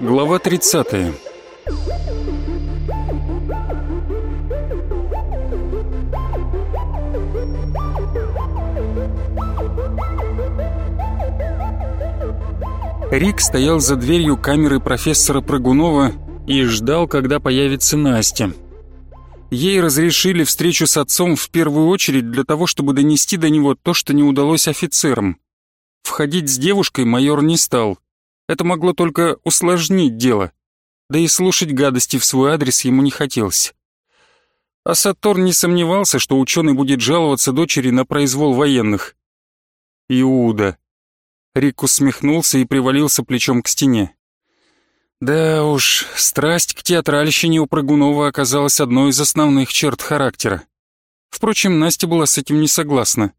Глава 30 Рик стоял за дверью камеры профессора Прыгунова и ждал, когда появится Настя. Ей разрешили встречу с отцом в первую очередь для того, чтобы донести до него то, что не удалось офицерам. Входить с девушкой майор не стал. Это могло только усложнить дело. Да и слушать гадости в свой адрес ему не хотелось. А Сатор не сомневался, что ученый будет жаловаться дочери на произвол военных. Иуда. Рик усмехнулся и привалился плечом к стене. Да уж, страсть к театральщине у Прыгунова оказалась одной из основных черт характера. Впрочем, Настя была с этим не согласна.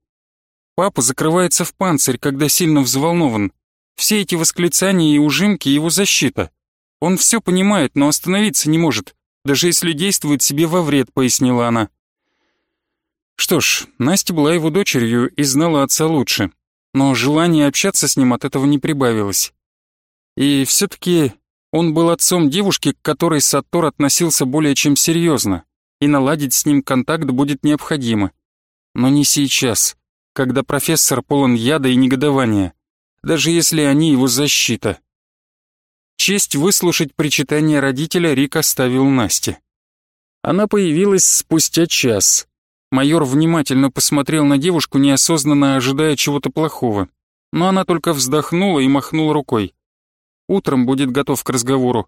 Папа закрывается в панцирь, когда сильно взволнован. Все эти восклицания и ужимки — его защита. Он все понимает, но остановиться не может, даже если действует себе во вред, пояснила она. Что ж, Настя была его дочерью и знала отца лучше но желание общаться с ним от этого не прибавилось. И все-таки он был отцом девушки, к которой Саттор относился более чем серьезно, и наладить с ним контакт будет необходимо. Но не сейчас, когда профессор полон яда и негодования, даже если они его защита. Честь выслушать причитание родителя Рик оставил Насте. Она появилась спустя час, Майор внимательно посмотрел на девушку, неосознанно ожидая чего-то плохого. Но она только вздохнула и махнула рукой. Утром будет готов к разговору.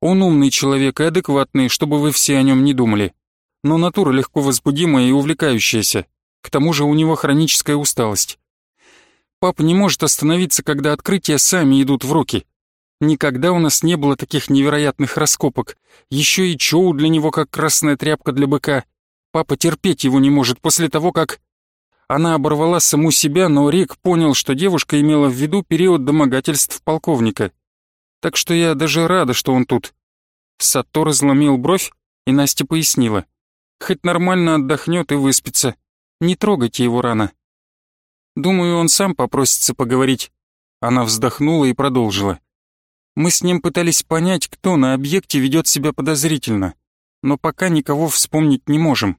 Он умный человек и адекватный, чтобы вы все о нем не думали. Но натура легко возбудимая и увлекающаяся. К тому же у него хроническая усталость. Папа не может остановиться, когда открытия сами идут в руки. Никогда у нас не было таких невероятных раскопок. Еще и Чоу для него как красная тряпка для быка — Папа терпеть его не может после того, как... Она оборвала саму себя, но Рик понял, что девушка имела в виду период домогательств полковника. Так что я даже рада, что он тут. Сато разломил бровь, и Настя пояснила. Хоть нормально отдохнет и выспится. Не трогайте его рано. Думаю, он сам попросится поговорить. Она вздохнула и продолжила. Мы с ним пытались понять, кто на объекте ведет себя подозрительно но пока никого вспомнить не можем.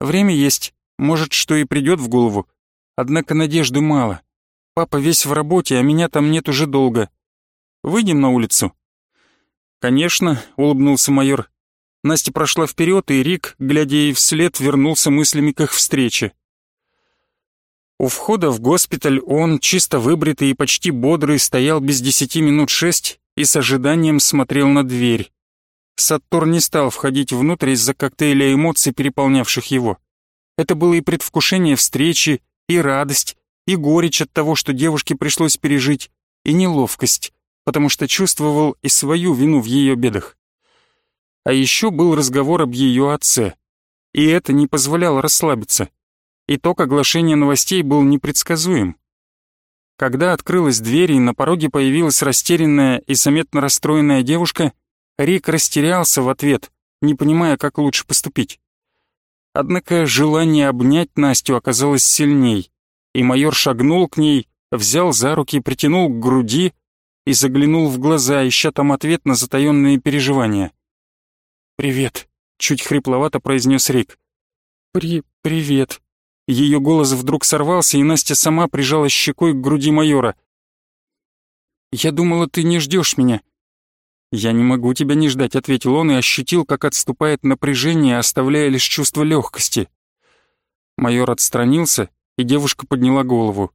Время есть, может, что и придет в голову. Однако надежды мало. Папа весь в работе, а меня там нет уже долго. Выйдем на улицу?» «Конечно», — улыбнулся майор. Настя прошла вперед, и Рик, глядя ей вслед, вернулся мыслями к их встрече. У входа в госпиталь он, чисто выбритый и почти бодрый, стоял без десяти минут шесть и с ожиданием смотрел на дверь. Саттор не стал входить внутрь из-за коктейля эмоций, переполнявших его. Это было и предвкушение встречи, и радость, и горечь от того, что девушке пришлось пережить, и неловкость, потому что чувствовал и свою вину в ее бедах. А еще был разговор об ее отце, и это не позволяло расслабиться. Итог оглашения новостей был непредсказуем. Когда открылась дверь и на пороге появилась растерянная и заметно расстроенная девушка, Рик растерялся в ответ, не понимая, как лучше поступить. Однако желание обнять Настю оказалось сильней, и майор шагнул к ней, взял за руки, притянул к груди и заглянул в глаза, ища там ответ на затаённые переживания. «Привет», — чуть хрипловато произнес Рик. «При... привет». Ее голос вдруг сорвался, и Настя сама прижала щекой к груди майора. «Я думала, ты не ждешь меня. «Я не могу тебя не ждать», — ответил он и ощутил, как отступает напряжение, оставляя лишь чувство легкости. Майор отстранился, и девушка подняла голову.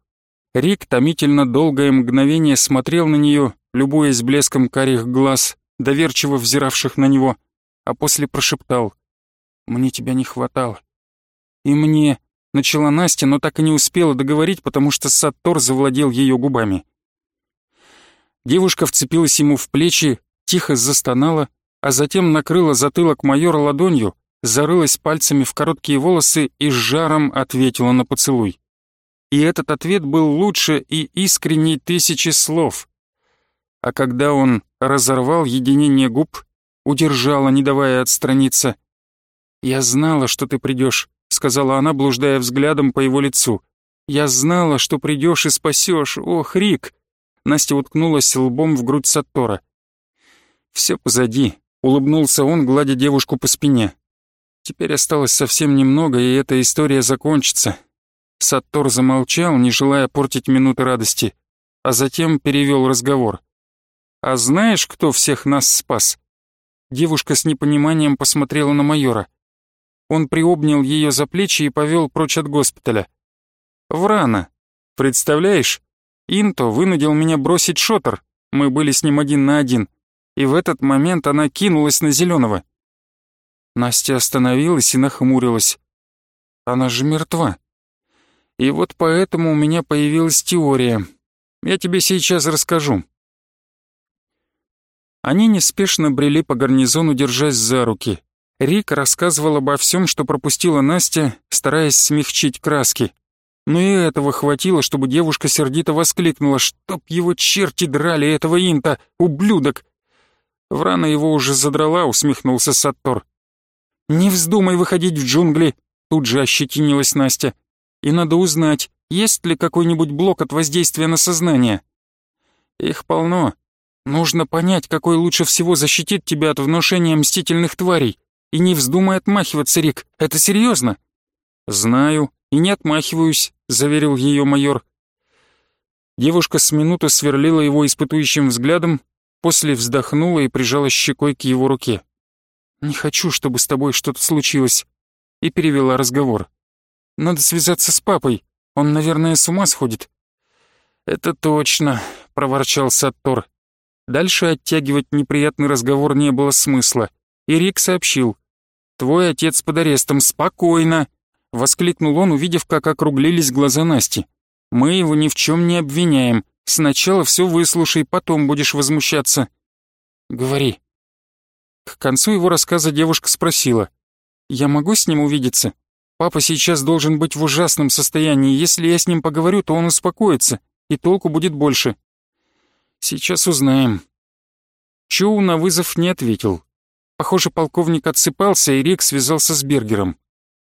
Рик томительно долгое мгновение смотрел на нее, любуясь блеском карих глаз, доверчиво взиравших на него, а после прошептал «Мне тебя не хватало». «И мне...» — начала Настя, но так и не успела договорить, потому что Саттор завладел ее губами. Девушка вцепилась ему в плечи, тихо застонала, а затем накрыла затылок майора ладонью, зарылась пальцами в короткие волосы и с жаром ответила на поцелуй. И этот ответ был лучше и искренней тысячи слов. А когда он разорвал единение губ, удержала, не давая отстраниться. «Я знала, что ты придешь», — сказала она, блуждая взглядом по его лицу. «Я знала, что придешь и спасешь. Ох, Рик!» Настя уткнулась лбом в грудь Саттора. «Все позади», — улыбнулся он, гладя девушку по спине. «Теперь осталось совсем немного, и эта история закончится». Саттор замолчал, не желая портить минуты радости, а затем перевел разговор. «А знаешь, кто всех нас спас?» Девушка с непониманием посмотрела на майора. Он приобнял ее за плечи и повел прочь от госпиталя. «Врана. Представляешь? Инто вынудил меня бросить шотер. Мы были с ним один на один. И в этот момент она кинулась на Зеленого. Настя остановилась и нахмурилась. Она же мертва. И вот поэтому у меня появилась теория. Я тебе сейчас расскажу. Они неспешно брели по гарнизону, держась за руки. Рик рассказывал обо всем, что пропустила Настя, стараясь смягчить краски. Но и этого хватило, чтобы девушка сердито воскликнула, чтоб его черти драли этого инта, ублюдок. Врана его уже задрала, усмехнулся Саттор. «Не вздумай выходить в джунгли», тут же ощетинилась Настя. «И надо узнать, есть ли какой-нибудь блок от воздействия на сознание». «Их полно. Нужно понять, какой лучше всего защитит тебя от внушения мстительных тварей. И не вздумай отмахиваться, Рик, это серьезно. «Знаю, и не отмахиваюсь», — заверил ее майор. Девушка с минуту сверлила его испытующим взглядом, после вздохнула и прижала щекой к его руке. «Не хочу, чтобы с тобой что-то случилось», и перевела разговор. «Надо связаться с папой, он, наверное, с ума сходит». «Это точно», — проворчал Саттор. Дальше оттягивать неприятный разговор не было смысла, и Рик сообщил. «Твой отец под арестом, спокойно!» — воскликнул он, увидев, как округлились глаза Насти. «Мы его ни в чем не обвиняем. Сначала все выслушай, потом будешь возмущаться». «Говори». К концу его рассказа девушка спросила. «Я могу с ним увидеться? Папа сейчас должен быть в ужасном состоянии. Если я с ним поговорю, то он успокоится, и толку будет больше». «Сейчас узнаем». Чоу на вызов не ответил. Похоже, полковник отсыпался, и Рик связался с Бергером.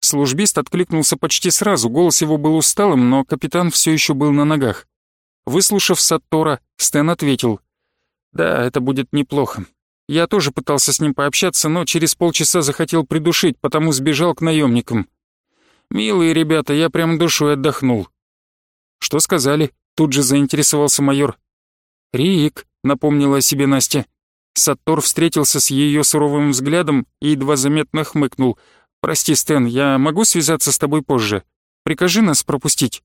Службист откликнулся почти сразу, голос его был усталым, но капитан все еще был на ногах. Выслушав Саттора, Стэн ответил. «Да, это будет неплохо. Я тоже пытался с ним пообщаться, но через полчаса захотел придушить, потому сбежал к наемникам. Милые ребята, я прям душой отдохнул». «Что сказали?» — тут же заинтересовался майор. «Рик», — напомнила о себе Настя. Саттор встретился с ее суровым взглядом и едва заметно хмыкнул. «Прости, Стэн, я могу связаться с тобой позже? Прикажи нас пропустить».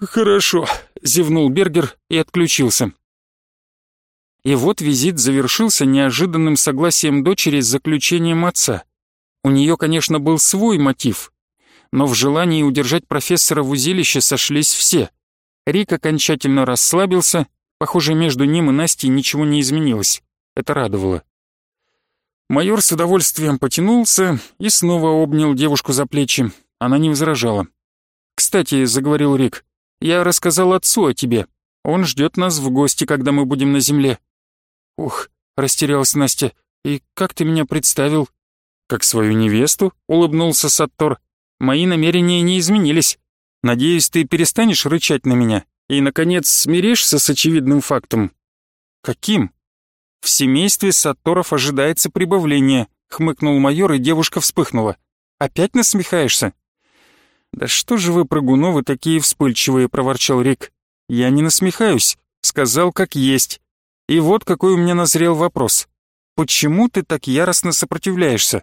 «Хорошо», — зевнул Бергер и отключился. И вот визит завершился неожиданным согласием дочери с заключением отца. У нее, конечно, был свой мотив, но в желании удержать профессора в узилище сошлись все. Рик окончательно расслабился, похоже, между ним и Настей ничего не изменилось. Это радовало. Майор с удовольствием потянулся и снова обнял девушку за плечи. Она не возражала. «Кстати», — заговорил Рик, — «я рассказал отцу о тебе. Он ждет нас в гости, когда мы будем на земле». «Ух», — растерялась Настя, — «и как ты меня представил?» «Как свою невесту?» — улыбнулся Саттор. «Мои намерения не изменились. Надеюсь, ты перестанешь рычать на меня и, наконец, смиришься с очевидным фактом». «Каким?» «В семействе Сатторов ожидается прибавление», — хмыкнул майор, и девушка вспыхнула. «Опять насмехаешься?» «Да что же вы, Прыгуновы, такие вспыльчивые», — проворчал Рик. «Я не насмехаюсь, сказал как есть. И вот какой у меня назрел вопрос. Почему ты так яростно сопротивляешься?»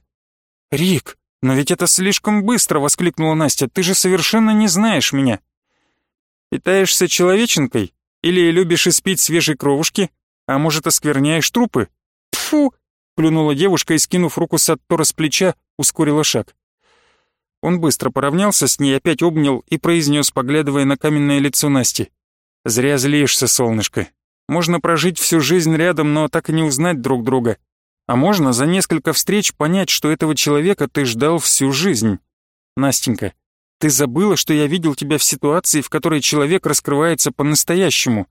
«Рик, но ведь это слишком быстро!» — воскликнула Настя. «Ты же совершенно не знаешь меня!» «Питаешься человеченкой? Или любишь испить свежей кровушки?» А может, оскверняешь трупы? Тфу! плюнула девушка и, скинув руку Саттора с плеча, ускорила шаг. Он быстро поравнялся с ней, опять обнял и произнес, поглядывая на каменное лицо Насти. «Зря злишься, солнышко. Можно прожить всю жизнь рядом, но так и не узнать друг друга. А можно за несколько встреч понять, что этого человека ты ждал всю жизнь. Настенька, ты забыла, что я видел тебя в ситуации, в которой человек раскрывается по-настоящему.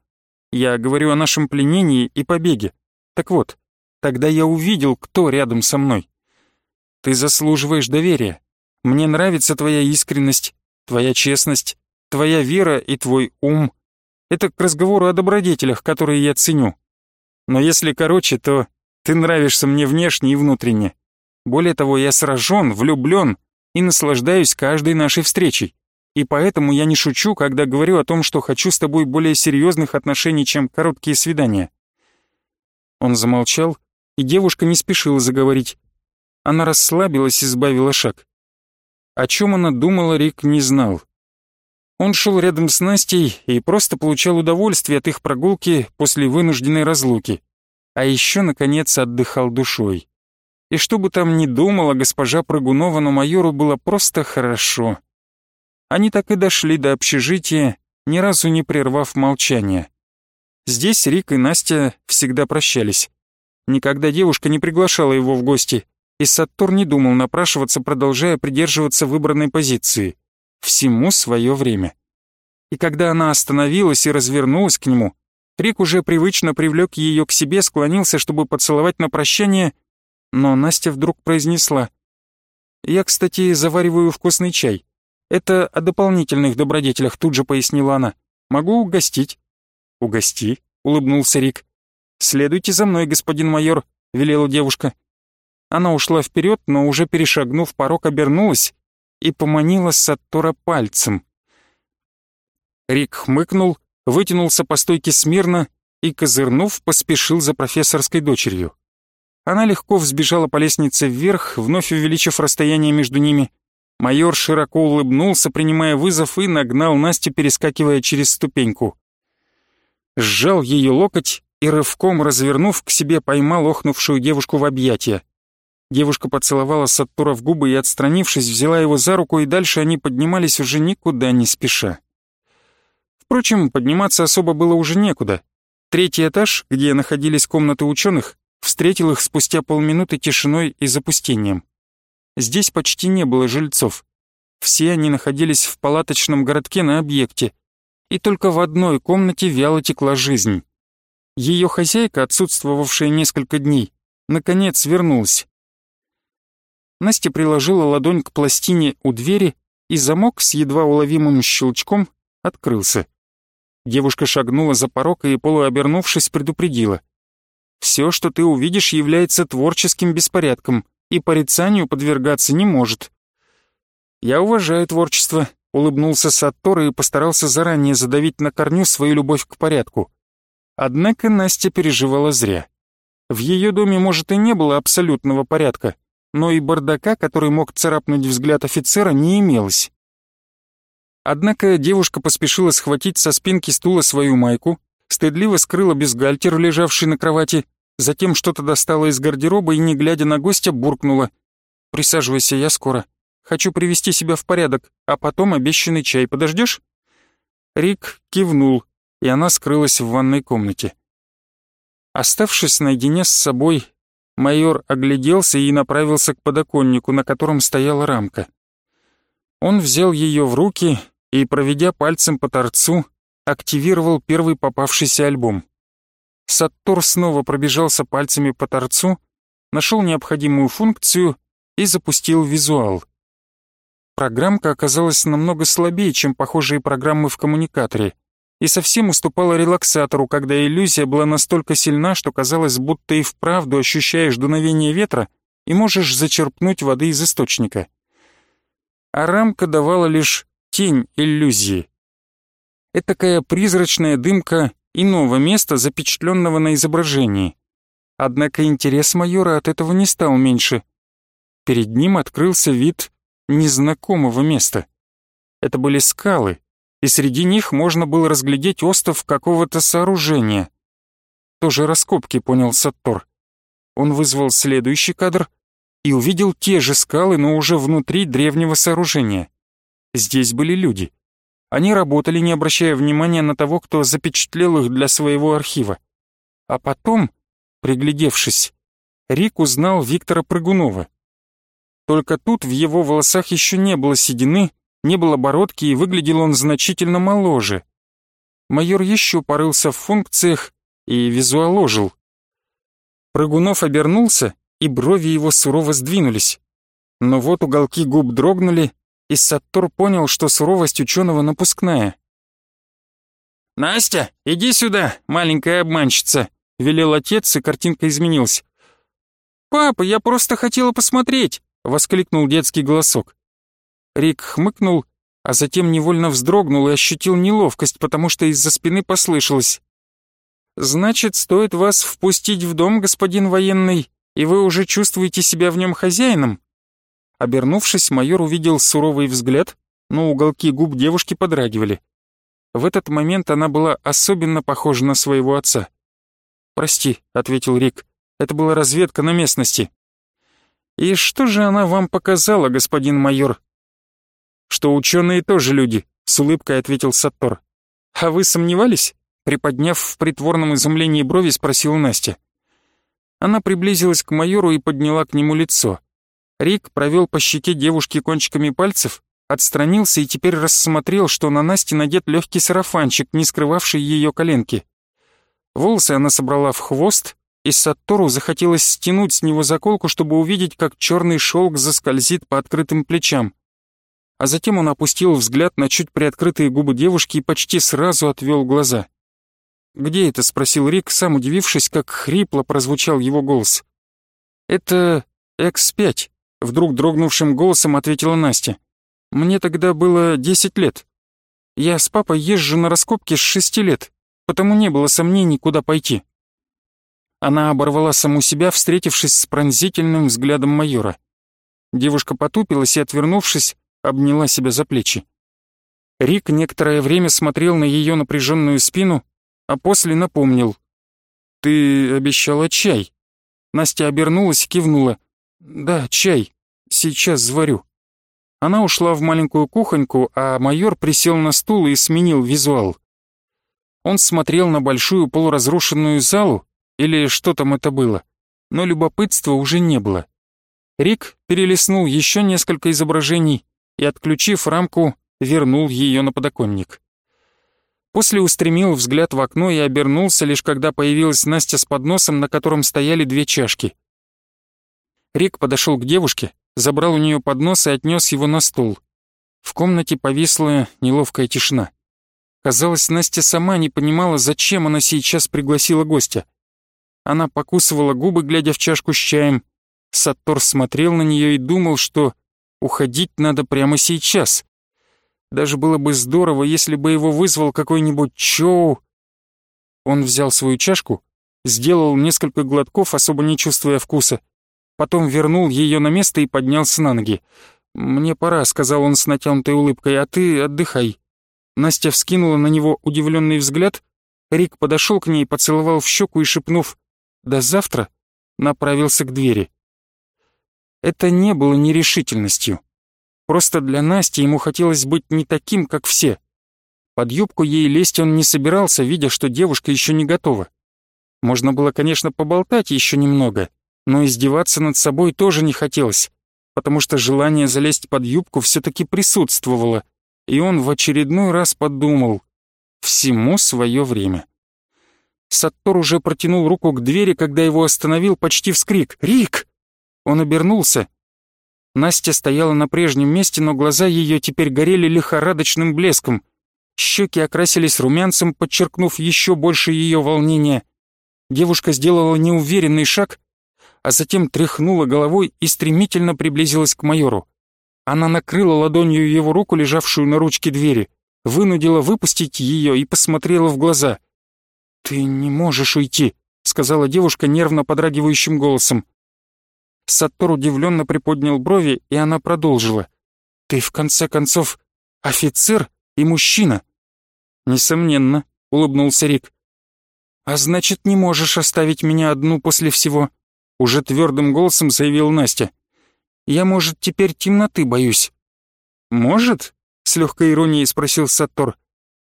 Я говорю о нашем пленении и побеге. Так вот, тогда я увидел, кто рядом со мной. Ты заслуживаешь доверия. Мне нравится твоя искренность, твоя честность, твоя вера и твой ум. Это к разговору о добродетелях, которые я ценю. Но если короче, то ты нравишься мне внешне и внутренне. Более того, я сражен, влюблен и наслаждаюсь каждой нашей встречей. И поэтому я не шучу, когда говорю о том, что хочу с тобой более серьезных отношений, чем короткие свидания. Он замолчал, и девушка не спешила заговорить. Она расслабилась и сбавила шаг. О чем она думала, Рик не знал. Он шел рядом с Настей и просто получал удовольствие от их прогулки после вынужденной разлуки. А еще, наконец, отдыхал душой. И что бы там ни думала госпожа Прыгунова, но майору было просто хорошо. Они так и дошли до общежития, ни разу не прервав молчание. Здесь Рик и Настя всегда прощались. Никогда девушка не приглашала его в гости, и Саттор не думал напрашиваться, продолжая придерживаться выбранной позиции. Всему свое время. И когда она остановилась и развернулась к нему, Рик уже привычно привлек ее к себе, склонился, чтобы поцеловать на прощание, но Настя вдруг произнесла. «Я, кстати, завариваю вкусный чай. Это о дополнительных добродетелях», тут же пояснила она. «Могу угостить». «Угости», — улыбнулся Рик. «Следуйте за мной, господин майор», — велела девушка. Она ушла вперед, но уже перешагнув порог, обернулась и поманила Саттора пальцем. Рик хмыкнул, вытянулся по стойке смирно и, козырнув, поспешил за профессорской дочерью. Она легко взбежала по лестнице вверх, вновь увеличив расстояние между ними. Майор широко улыбнулся, принимая вызов, и нагнал Настю, перескакивая через ступеньку. Сжал ее локоть и, рывком развернув к себе, поймал охнувшую девушку в объятия. Девушка поцеловала Саттура в губы и, отстранившись, взяла его за руку, и дальше они поднимались уже никуда не спеша. Впрочем, подниматься особо было уже некуда. Третий этаж, где находились комнаты ученых, встретил их спустя полминуты тишиной и запустением. Здесь почти не было жильцов. Все они находились в палаточном городке на объекте, и только в одной комнате вяло текла жизнь. Ее хозяйка, отсутствовавшая несколько дней, наконец вернулась. Настя приложила ладонь к пластине у двери, и замок с едва уловимым щелчком открылся. Девушка шагнула за порог и, полуобернувшись, предупредила. «Все, что ты увидишь, является творческим беспорядком и порицанию подвергаться не может». «Я уважаю творчество», — улыбнулся Саттор и постарался заранее задавить на корню свою любовь к порядку. Однако Настя переживала зря. В ее доме, может, и не было абсолютного порядка, но и бардака, который мог царапнуть взгляд офицера, не имелось. Однако девушка поспешила схватить со спинки стула свою майку, стыдливо скрыла бюстгальтер, лежавший на кровати, затем что-то достала из гардероба и, не глядя на гостя, буркнула. «Присаживайся, я скоро. Хочу привести себя в порядок, а потом обещанный чай подождешь?» Рик кивнул, и она скрылась в ванной комнате. Оставшись наедине с собой, Майор огляделся и направился к подоконнику, на котором стояла рамка. Он взял ее в руки и, проведя пальцем по торцу, активировал первый попавшийся альбом. Саттор снова пробежался пальцами по торцу, нашел необходимую функцию и запустил визуал. Программка оказалась намного слабее, чем похожие программы в коммуникаторе — и совсем уступала релаксатору, когда иллюзия была настолько сильна, что казалось, будто и вправду ощущаешь дуновение ветра и можешь зачерпнуть воды из источника. А рамка давала лишь тень иллюзии. Этакая призрачная дымка иного места, запечатленного на изображении. Однако интерес майора от этого не стал меньше. Перед ним открылся вид незнакомого места. Это были скалы, и среди них можно было разглядеть остров какого-то сооружения. Тоже раскопки, понял Саттор. Он вызвал следующий кадр и увидел те же скалы, но уже внутри древнего сооружения. Здесь были люди. Они работали, не обращая внимания на того, кто запечатлел их для своего архива. А потом, приглядевшись, Рик узнал Виктора Прыгунова. Только тут в его волосах еще не было седины, не было бородки и выглядел он значительно моложе. Майор еще порылся в функциях и визуаложил. Прыгунов обернулся, и брови его сурово сдвинулись. Но вот уголки губ дрогнули, и Саттор понял, что суровость ученого напускная. «Настя, иди сюда, маленькая обманщица!» — велел отец, и картинка изменилась. «Папа, я просто хотела посмотреть!» — воскликнул детский голосок. Рик хмыкнул, а затем невольно вздрогнул и ощутил неловкость, потому что из-за спины послышалось. «Значит, стоит вас впустить в дом, господин военный, и вы уже чувствуете себя в нем хозяином?» Обернувшись, майор увидел суровый взгляд, но уголки губ девушки подрагивали. В этот момент она была особенно похожа на своего отца. «Прости», — ответил Рик, — «это была разведка на местности». «И что же она вам показала, господин майор?» «Что ученые тоже люди», — с улыбкой ответил Саттор. «А вы сомневались?» Приподняв в притворном изумлении брови, спросила Настя. Она приблизилась к майору и подняла к нему лицо. Рик провел по щеке девушки кончиками пальцев, отстранился и теперь рассмотрел, что на Насте надет легкий сарафанчик, не скрывавший ее коленки. Волосы она собрала в хвост, и Саттору захотелось стянуть с него заколку, чтобы увидеть, как черный шелк заскользит по открытым плечам. А затем он опустил взгляд на чуть приоткрытые губы девушки и почти сразу отвел глаза. «Где это?» — спросил Рик, сам удивившись, как хрипло прозвучал его голос. «Это X5», — вдруг дрогнувшим голосом ответила Настя. «Мне тогда было десять лет. Я с папой езжу на раскопки с шести лет, потому не было сомнений, куда пойти». Она оборвала саму себя, встретившись с пронзительным взглядом майора. Девушка потупилась и, отвернувшись, обняла себя за плечи. Рик некоторое время смотрел на ее напряженную спину, а после напомнил. «Ты обещала чай». Настя обернулась и кивнула. «Да, чай. Сейчас заварю». Она ушла в маленькую кухоньку, а майор присел на стул и сменил визуал. Он смотрел на большую полуразрушенную залу, или что там это было, но любопытства уже не было. Рик перелистнул еще несколько изображений и, отключив рамку, вернул ее на подоконник. После устремил взгляд в окно и обернулся, лишь когда появилась Настя с подносом, на котором стояли две чашки. Рик подошел к девушке, забрал у нее поднос и отнес его на стол. В комнате повисла неловкая тишина. Казалось, Настя сама не понимала, зачем она сейчас пригласила гостя. Она покусывала губы, глядя в чашку с чаем. Саттор смотрел на нее и думал, что уходить надо прямо сейчас. Даже было бы здорово, если бы его вызвал какой-нибудь Чоу. Он взял свою чашку, сделал несколько глотков, особо не чувствуя вкуса, потом вернул ее на место и поднялся на ноги. «Мне пора», — сказал он с натянутой улыбкой, — «а ты отдыхай». Настя вскинула на него удивленный взгляд, Рик подошел к ней, поцеловал в щеку и, шепнув до завтра направился к двери. Это не было нерешительностью. Просто для Насти ему хотелось быть не таким, как все. Под юбку ей лезть он не собирался, видя, что девушка еще не готова. Можно было, конечно, поболтать еще немного, но издеваться над собой тоже не хотелось, потому что желание залезть под юбку все-таки присутствовало, и он в очередной раз подумал «всему свое время». Саттор уже протянул руку к двери, когда его остановил почти вскрик. «Рик!» Он обернулся. Настя стояла на прежнем месте, но глаза ее теперь горели лихорадочным блеском. Щеки окрасились румянцем, подчеркнув еще больше ее волнения. Девушка сделала неуверенный шаг, а затем тряхнула головой и стремительно приблизилась к майору. Она накрыла ладонью его руку, лежавшую на ручке двери, вынудила выпустить ее и посмотрела в глаза — «Ты не можешь уйти», — сказала девушка нервно подрагивающим голосом. Саттор удивленно приподнял брови, и она продолжила. «Ты, в конце концов, офицер и мужчина». «Несомненно», — улыбнулся Рик. «А значит, не можешь оставить меня одну после всего», — уже твердым голосом заявил Настя. «Я, может, теперь темноты боюсь». «Может?» — с легкой иронией спросил Саттор.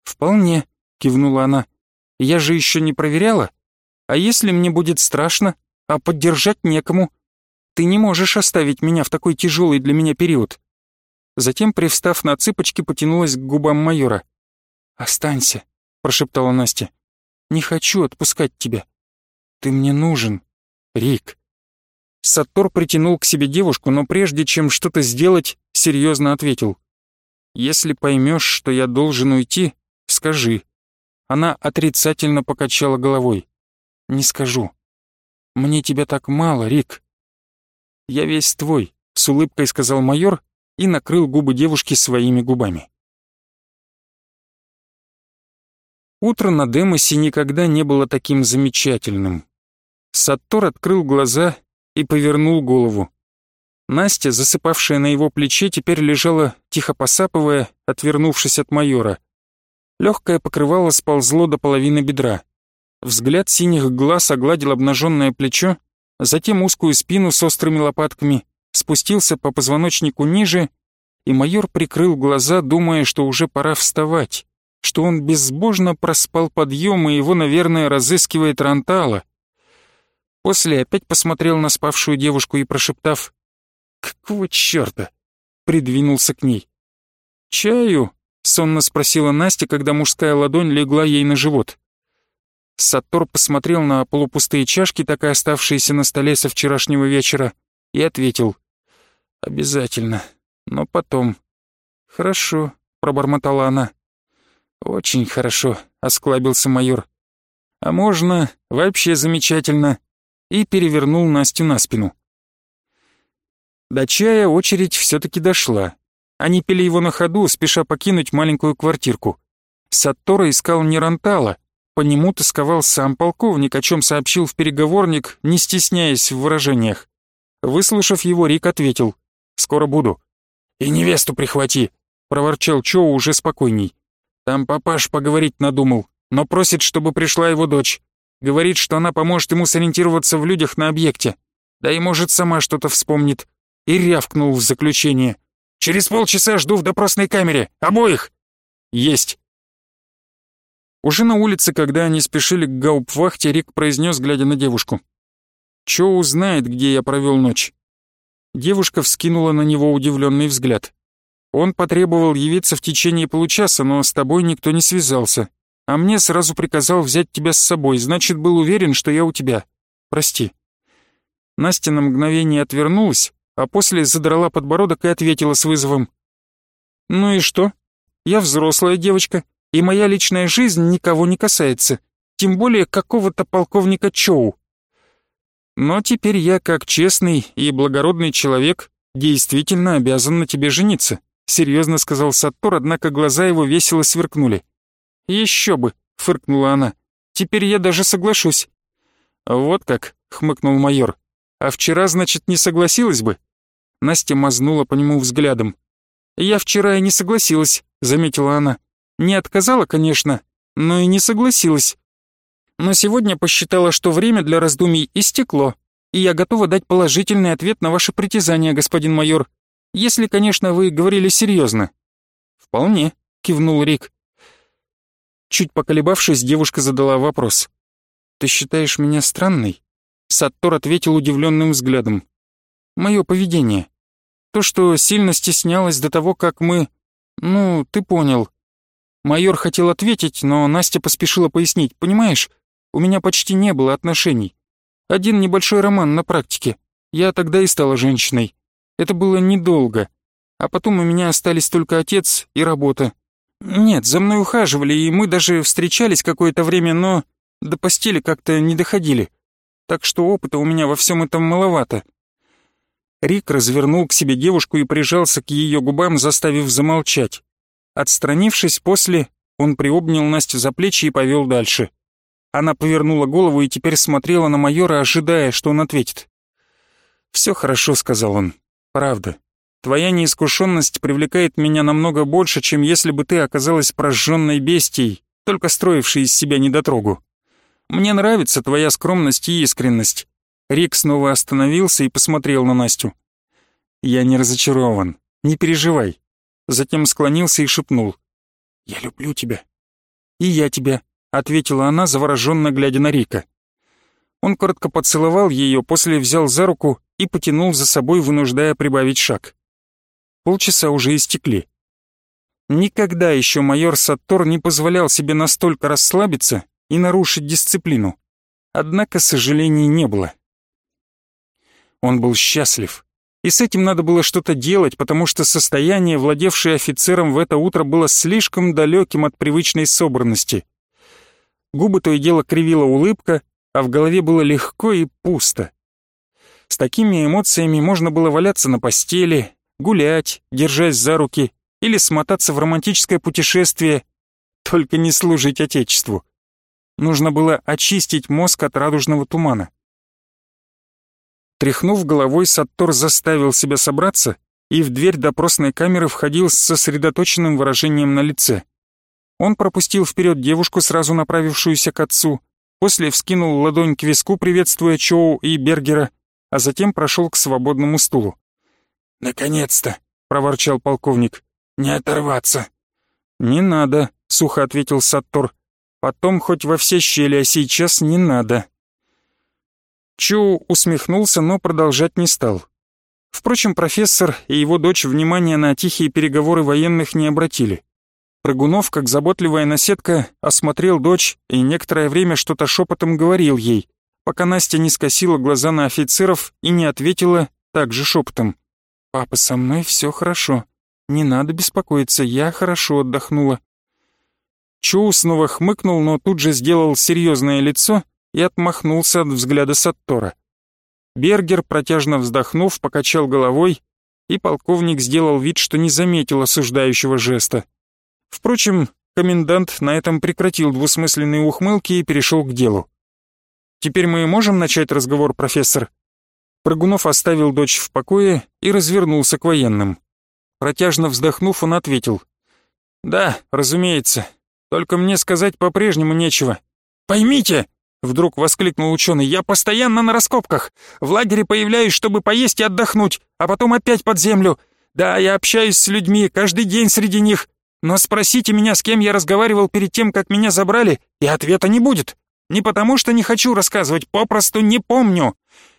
«Вполне», — кивнула она. Я же еще не проверяла. А если мне будет страшно, а поддержать некому? Ты не можешь оставить меня в такой тяжелый для меня период». Затем, привстав на цыпочки, потянулась к губам майора. «Останься», — прошептала Настя. «Не хочу отпускать тебя. Ты мне нужен, Рик». Саттор притянул к себе девушку, но прежде чем что-то сделать, серьезно ответил. «Если поймешь, что я должен уйти, скажи». Она отрицательно покачала головой. «Не скажу. Мне тебя так мало, Рик». «Я весь твой», — с улыбкой сказал майор и накрыл губы девушки своими губами. Утро на Демосе никогда не было таким замечательным. Саттор открыл глаза и повернул голову. Настя, засыпавшая на его плече, теперь лежала, тихо посапывая, отвернувшись от майора. Легкое покрывало сползло до половины бедра. Взгляд синих глаз огладил обнаженное плечо, затем узкую спину с острыми лопатками, спустился по позвоночнику ниже, и майор прикрыл глаза, думая, что уже пора вставать, что он безбожно проспал подъем, и его, наверное, разыскивает Рантала — После опять посмотрел на спавшую девушку и, прошептав «Какого чёрта?» придвинулся к ней. «Чаю?» — сонно спросила Настя, когда мужская ладонь легла ей на живот. Саттор посмотрел на полупустые чашки, так и оставшиеся на столе со вчерашнего вечера, и ответил «Обязательно, но потом». «Хорошо», — пробормотала она. «Очень хорошо», — осклабился майор. «А можно вообще замечательно и перевернул Настю на спину. До чая очередь все-таки дошла. Они пили его на ходу, спеша покинуть маленькую квартирку. Саттора искал не Рантала, по нему тосковал сам полковник, о чем сообщил в переговорник, не стесняясь в выражениях. Выслушав его, Рик ответил «Скоро буду». «И невесту прихвати», — проворчал Чоу уже спокойней. «Там папаш поговорить надумал, но просит, чтобы пришла его дочь. Говорит, что она поможет ему сориентироваться в людях на объекте. Да и может сама что-то вспомнит. И рявкнул в заключение. «Через полчаса жду в допросной камере. Обоих!» «Есть!» Уже на улице, когда они спешили к гауптвахте, Рик произнес, глядя на девушку. «Чо узнает, где я провел ночь?» Девушка вскинула на него удивленный взгляд. «Он потребовал явиться в течение получаса, но с тобой никто не связался а мне сразу приказал взять тебя с собой, значит, был уверен, что я у тебя. Прости». Настя на мгновение отвернулась, а после задрала подбородок и ответила с вызовом. «Ну и что? Я взрослая девочка, и моя личная жизнь никого не касается, тем более какого-то полковника Чоу. Но теперь я, как честный и благородный человек, действительно обязан на тебе жениться», серьезно сказал Саттор, однако глаза его весело сверкнули. «Еще бы!» — фыркнула она. «Теперь я даже соглашусь». «Вот как!» — хмыкнул майор. «А вчера, значит, не согласилась бы?» Настя мазнула по нему взглядом. «Я вчера и не согласилась», — заметила она. «Не отказала, конечно, но и не согласилась. Но сегодня посчитала, что время для раздумий истекло, и я готова дать положительный ответ на ваше притязание, господин майор, если, конечно, вы говорили серьезно». «Вполне», — кивнул Рик. Чуть поколебавшись, девушка задала вопрос. «Ты считаешь меня странной?» Саттор ответил удивленным взглядом. «Мое поведение. То, что сильно стеснялась до того, как мы... Ну, ты понял». Майор хотел ответить, но Настя поспешила пояснить. «Понимаешь, у меня почти не было отношений. Один небольшой роман на практике. Я тогда и стала женщиной. Это было недолго. А потом у меня остались только отец и работа. «Нет, за мной ухаживали, и мы даже встречались какое-то время, но до постели как-то не доходили. Так что опыта у меня во всем этом маловато». Рик развернул к себе девушку и прижался к ее губам, заставив замолчать. Отстранившись после, он приобнял Настю за плечи и повел дальше. Она повернула голову и теперь смотрела на майора, ожидая, что он ответит. «Все хорошо», — сказал он. «Правда. Твоя неискушенность привлекает меня намного больше, чем если бы ты оказалась прожженной бестией, только строившей из себя недотрогу. Мне нравится твоя скромность и искренность». Рик снова остановился и посмотрел на Настю. «Я не разочарован. Не переживай». Затем склонился и шепнул. «Я люблю тебя». «И я тебя», — ответила она, завороженно глядя на Рика. Он коротко поцеловал ее, после взял за руку и потянул за собой, вынуждая прибавить шаг. Полчаса уже истекли. Никогда еще майор Саттор не позволял себе настолько расслабиться и нарушить дисциплину. Однако сожалений не было. Он был счастлив. И с этим надо было что-то делать, потому что состояние, владевшее офицером в это утро, было слишком далеким от привычной собранности. Губы то и дело кривила улыбка, а в голове было легко и пусто. С такими эмоциями можно было валяться на постели, гулять, держась за руки, или смотаться в романтическое путешествие, только не служить Отечеству. Нужно было очистить мозг от радужного тумана. Тряхнув головой, Саттор заставил себя собраться и в дверь допросной камеры входил с сосредоточенным выражением на лице. Он пропустил вперед девушку, сразу направившуюся к отцу, после вскинул ладонь к виску, приветствуя Чоу и Бергера, а затем прошел к свободному стулу. «Наконец-то!» — проворчал полковник. «Не оторваться!» «Не надо», — сухо ответил Саттор. «Потом хоть во все щели, а сейчас не надо». Чу усмехнулся, но продолжать не стал. Впрочем, профессор и его дочь внимания на тихие переговоры военных не обратили. Прыгунов, как заботливая наседка, осмотрел дочь и некоторое время что-то шепотом говорил ей, пока Настя не скосила глаза на офицеров и не ответила также шепотом. «Папа, со мной все хорошо. Не надо беспокоиться, я хорошо отдохнула». Чоу снова хмыкнул, но тут же сделал серьезное лицо и отмахнулся от взгляда Саттора. Бергер, протяжно вздохнув, покачал головой, и полковник сделал вид, что не заметил осуждающего жеста. Впрочем, комендант на этом прекратил двусмысленные ухмылки и перешел к делу. «Теперь мы можем начать разговор, профессор?» Прыгунов оставил дочь в покое и развернулся к военным. Протяжно вздохнув, он ответил. «Да, разумеется. Только мне сказать по-прежнему нечего. Поймите!» Вдруг воскликнул ученый. «Я постоянно на раскопках. В лагере появляюсь, чтобы поесть и отдохнуть, а потом опять под землю. Да, я общаюсь с людьми, каждый день среди них. Но спросите меня, с кем я разговаривал перед тем, как меня забрали, и ответа не будет. Не потому что не хочу рассказывать, попросту не помню.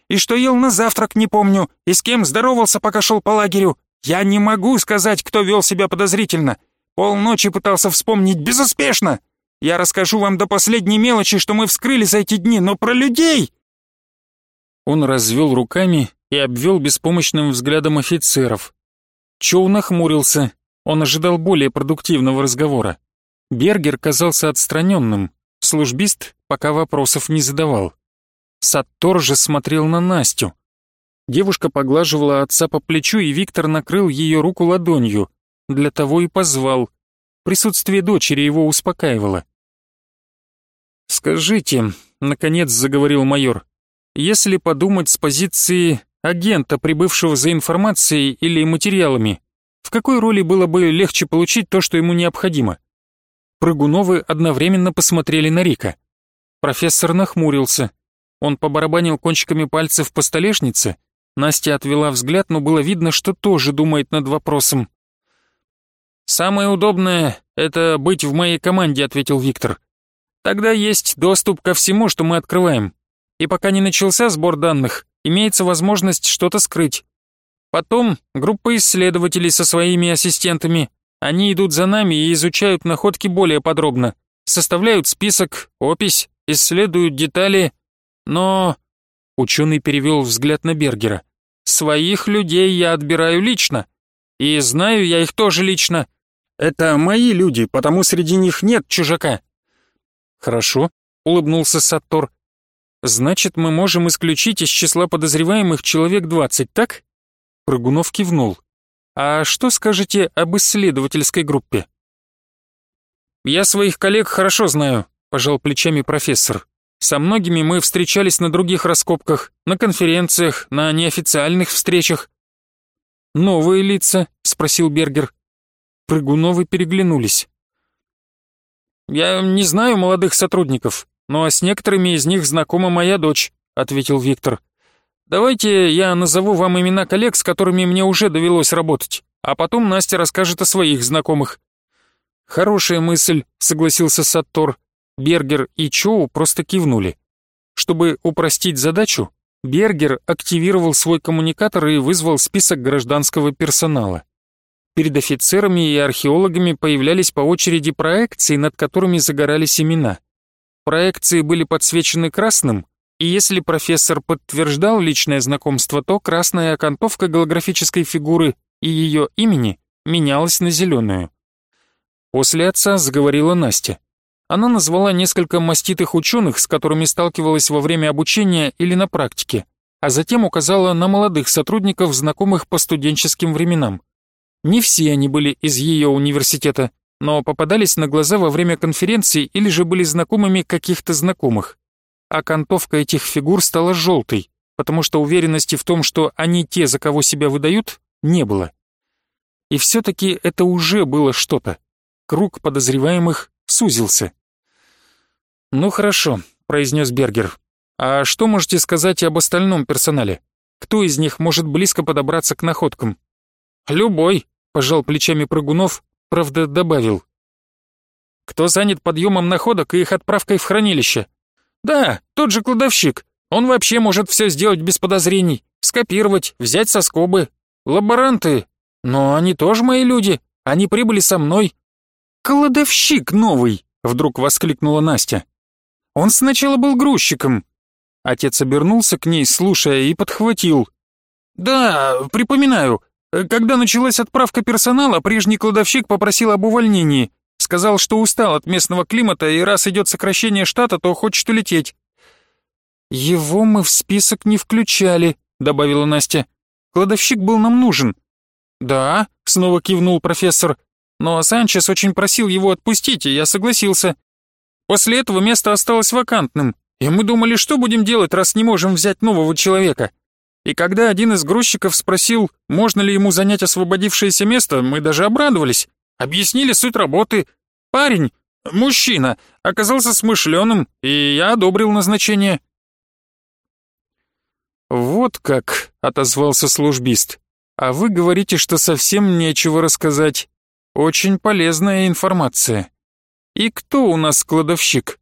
И что ел на завтрак не помню, и с кем здоровался, пока шел по лагерю. Я не могу сказать, кто вел себя подозрительно. Полночи пытался вспомнить безуспешно. Я расскажу вам до последней мелочи, что мы вскрыли за эти дни, но про людей!» Он развел руками и обвел беспомощным взглядом офицеров. Чоу нахмурился, он ожидал более продуктивного разговора. Бергер казался отстраненным, службист пока вопросов не задавал. Саттор же смотрел на Настю. Девушка поглаживала отца по плечу, и Виктор накрыл ее руку ладонью. Для того и позвал. Присутствие дочери его успокаивало. «Скажите», — наконец заговорил майор, «если подумать с позиции агента, прибывшего за информацией или материалами, в какой роли было бы легче получить то, что ему необходимо?» Прыгуновы одновременно посмотрели на Рика. Профессор нахмурился. Он побарабанил кончиками пальцев по столешнице. Настя отвела взгляд, но было видно, что тоже думает над вопросом. «Самое удобное — это быть в моей команде», — ответил Виктор. «Тогда есть доступ ко всему, что мы открываем. И пока не начался сбор данных, имеется возможность что-то скрыть. Потом группа исследователей со своими ассистентами. Они идут за нами и изучают находки более подробно. Составляют список, опись, исследуют детали. Но...» Ученый перевел взгляд на Бергера. «Своих людей я отбираю лично. И знаю я их тоже лично. Это мои люди, потому среди них нет чужака». «Хорошо», — улыбнулся Саттор. «Значит, мы можем исключить из числа подозреваемых человек двадцать, так?» Прыгунов кивнул. «А что скажете об исследовательской группе?» «Я своих коллег хорошо знаю», — пожал плечами профессор. «Со многими мы встречались на других раскопках, на конференциях, на неофициальных встречах». «Новые лица?» — спросил Бергер. Прыгуновы переглянулись. «Я не знаю молодых сотрудников, но с некоторыми из них знакома моя дочь», — ответил Виктор. «Давайте я назову вам имена коллег, с которыми мне уже довелось работать, а потом Настя расскажет о своих знакомых». «Хорошая мысль», — согласился Саттор. Бергер и Чоу просто кивнули. Чтобы упростить задачу, Бергер активировал свой коммуникатор и вызвал список гражданского персонала. Перед офицерами и археологами появлялись по очереди проекции, над которыми загорались имена. Проекции были подсвечены красным, И если профессор подтверждал личное знакомство, то красная окантовка голографической фигуры и ее имени менялась на зеленую. После отца заговорила Настя. Она назвала несколько маститых ученых, с которыми сталкивалась во время обучения или на практике, а затем указала на молодых сотрудников, знакомых по студенческим временам. Не все они были из ее университета, но попадались на глаза во время конференции или же были знакомыми каких-то знакомых. А окантовка этих фигур стала желтой, потому что уверенности в том, что они те, за кого себя выдают, не было. И все-таки это уже было что-то. Круг подозреваемых сузился. «Ну хорошо», — произнес Бергер. «А что можете сказать об остальном персонале? Кто из них может близко подобраться к находкам?» «Любой», — пожал плечами Прыгунов, правда добавил. «Кто занят подъемом находок и их отправкой в хранилище?» «Да, тот же кладовщик. Он вообще может все сделать без подозрений. Скопировать, взять со скобы. Лаборанты. Но они тоже мои люди. Они прибыли со мной». «Кладовщик новый!» — вдруг воскликнула Настя. «Он сначала был грузчиком». Отец обернулся к ней, слушая, и подхватил. «Да, припоминаю. Когда началась отправка персонала, прежний кладовщик попросил об увольнении. Сказал, что устал от местного климата, и раз идет сокращение штата, то хочет улететь. «Его мы в список не включали», — добавила Настя. «Кладовщик был нам нужен». «Да», — снова кивнул профессор. «Но Санчес очень просил его отпустить, и я согласился. После этого место осталось вакантным, и мы думали, что будем делать, раз не можем взять нового человека. И когда один из грузчиков спросил, можно ли ему занять освободившееся место, мы даже обрадовались. Объяснили суть работы. Парень, мужчина, оказался смышленым, и я одобрил назначение. «Вот как», — отозвался службист. «А вы говорите, что совсем нечего рассказать. Очень полезная информация. И кто у нас кладовщик?»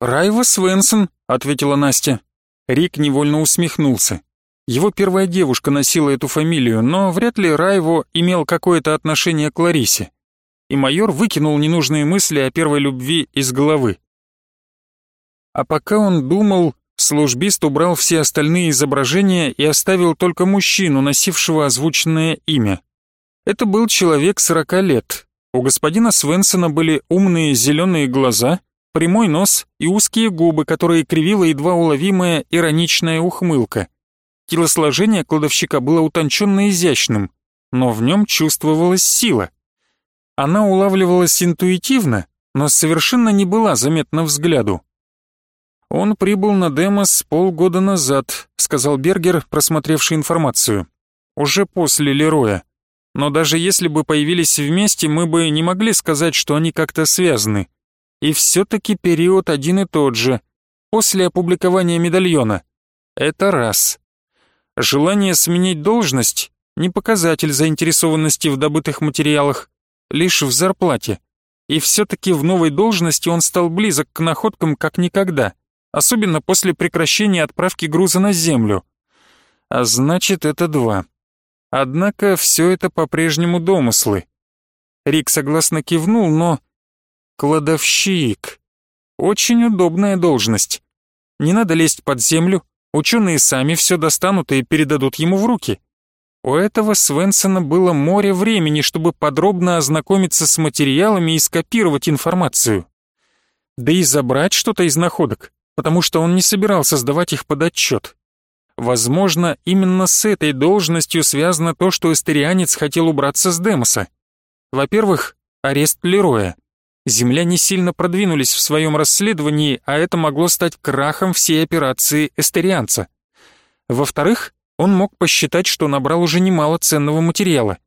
«Райва Свенсон», — ответила Настя. Рик невольно усмехнулся. Его первая девушка носила эту фамилию, но вряд ли Райво имел какое-то отношение к Ларисе. И майор выкинул ненужные мысли о первой любви из головы. А пока он думал, службист убрал все остальные изображения и оставил только мужчину, носившего озвученное имя. Это был человек сорока лет. У господина Свенсона были умные зеленые глаза, прямой нос и узкие губы, которые кривила едва уловимая ироничная ухмылка. Телосложение кладовщика было утонченно изящным, но в нем чувствовалась сила. Она улавливалась интуитивно, но совершенно не была заметна взгляду. «Он прибыл на Демос полгода назад», — сказал Бергер, просмотревший информацию. «Уже после Лероя. Но даже если бы появились вместе, мы бы не могли сказать, что они как-то связаны. И все-таки период один и тот же, после опубликования медальона. Это раз. Желание сменить должность — не показатель заинтересованности в добытых материалах, лишь в зарплате. И все-таки в новой должности он стал близок к находкам как никогда, особенно после прекращения отправки груза на землю. А значит, это два. Однако все это по-прежнему домыслы. Рик согласно кивнул, но... Кладовщик. Очень удобная должность. Не надо лезть под землю, Ученые сами все достанут и передадут ему в руки. У этого Свенсона было море времени, чтобы подробно ознакомиться с материалами и скопировать информацию. Да и забрать что-то из находок, потому что он не собирался сдавать их под отчет. Возможно, именно с этой должностью связано то, что эстерианец хотел убраться с Демоса. Во-первых, арест Лероя — земляне сильно продвинулись в своем расследовании, а это могло стать крахом всей операции эстерианца. Во-вторых, он мог посчитать, что набрал уже немало ценного материала.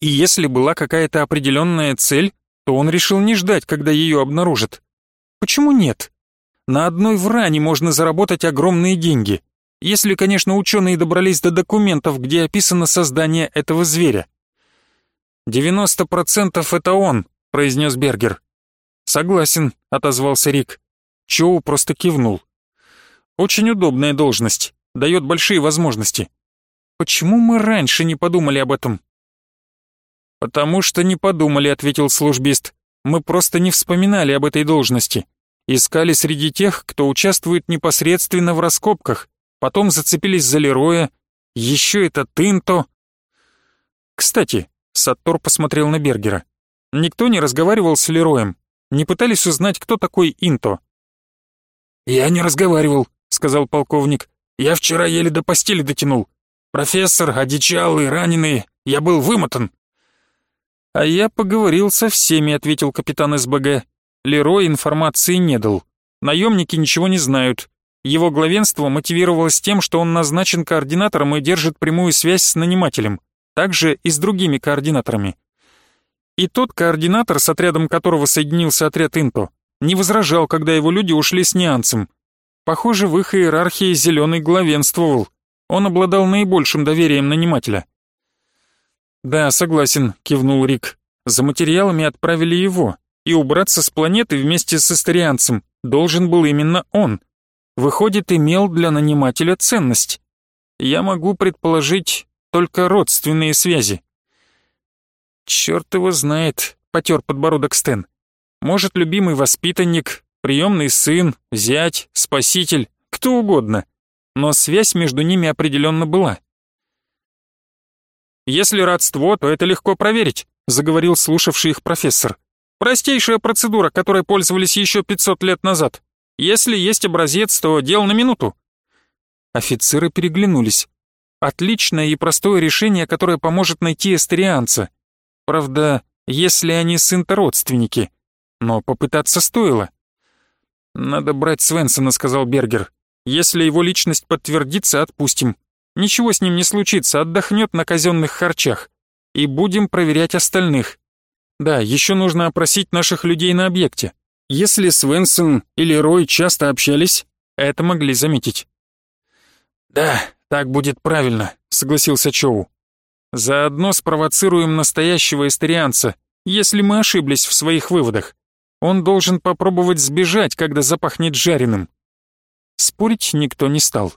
И если была какая-то определенная цель, то он решил не ждать, когда ее обнаружат. Почему нет? На одной вране можно заработать огромные деньги, если, конечно, ученые добрались до документов, где описано создание этого зверя. «90% это он», — произнес Бергер. «Согласен», — отозвался Рик. Чоу просто кивнул. «Очень удобная должность, дает большие возможности. Почему мы раньше не подумали об этом?» «Потому что не подумали», — ответил службист. «Мы просто не вспоминали об этой должности. Искали среди тех, кто участвует непосредственно в раскопках, потом зацепились за Лероя, еще это Тинто. Кстати, Саттор посмотрел на Бергера. Никто не разговаривал с Лероем, не пытались узнать, кто такой Инто. «Я не разговаривал», — сказал полковник. «Я вчера еле до постели дотянул. Профессор, одичалый, раненый, я был вымотан». «А я поговорил со всеми», — ответил капитан СБГ. Лерой информации не дал. Наемники ничего не знают. Его главенство мотивировалось тем, что он назначен координатором и держит прямую связь с нанимателем, также и с другими координаторами. И тот координатор, с отрядом которого соединился отряд Инто, не возражал, когда его люди ушли с Нианцем. Похоже, в их иерархии Зеленый главенствовал. Он обладал наибольшим доверием нанимателя. «Да, согласен», — кивнул Рик. «За материалами отправили его, и убраться с планеты вместе с Астерианцем должен был именно он. Выходит, имел для нанимателя ценность. Я могу предположить только родственные связи». «Черт его знает», — потер подбородок Стэн. Может, любимый воспитанник, приемный сын, зять, спаситель, кто угодно. Но связь между ними определенно была. «Если родство, то это легко проверить», — заговорил слушавший их профессор. «Простейшая процедура, которой пользовались еще 500 лет назад. Если есть образец, то дел на минуту». Офицеры переглянулись. Отличное и простое решение, которое поможет найти эстерианца. Правда, если они сын-то-родственники но попытаться стоило. «Надо брать Свенсона», — сказал Бергер. «Если его личность подтвердится, отпустим. Ничего с ним не случится, отдохнет на казенных харчах. И будем проверять остальных. Да, еще нужно опросить наших людей на объекте. Если Свенсон или Рой часто общались, это могли заметить». «Да, так будет правильно», — согласился Чоу. «Заодно спровоцируем настоящего эстерианца, если мы ошиблись в своих выводах. Он должен попробовать сбежать, когда запахнет жареным. Спорить никто не стал.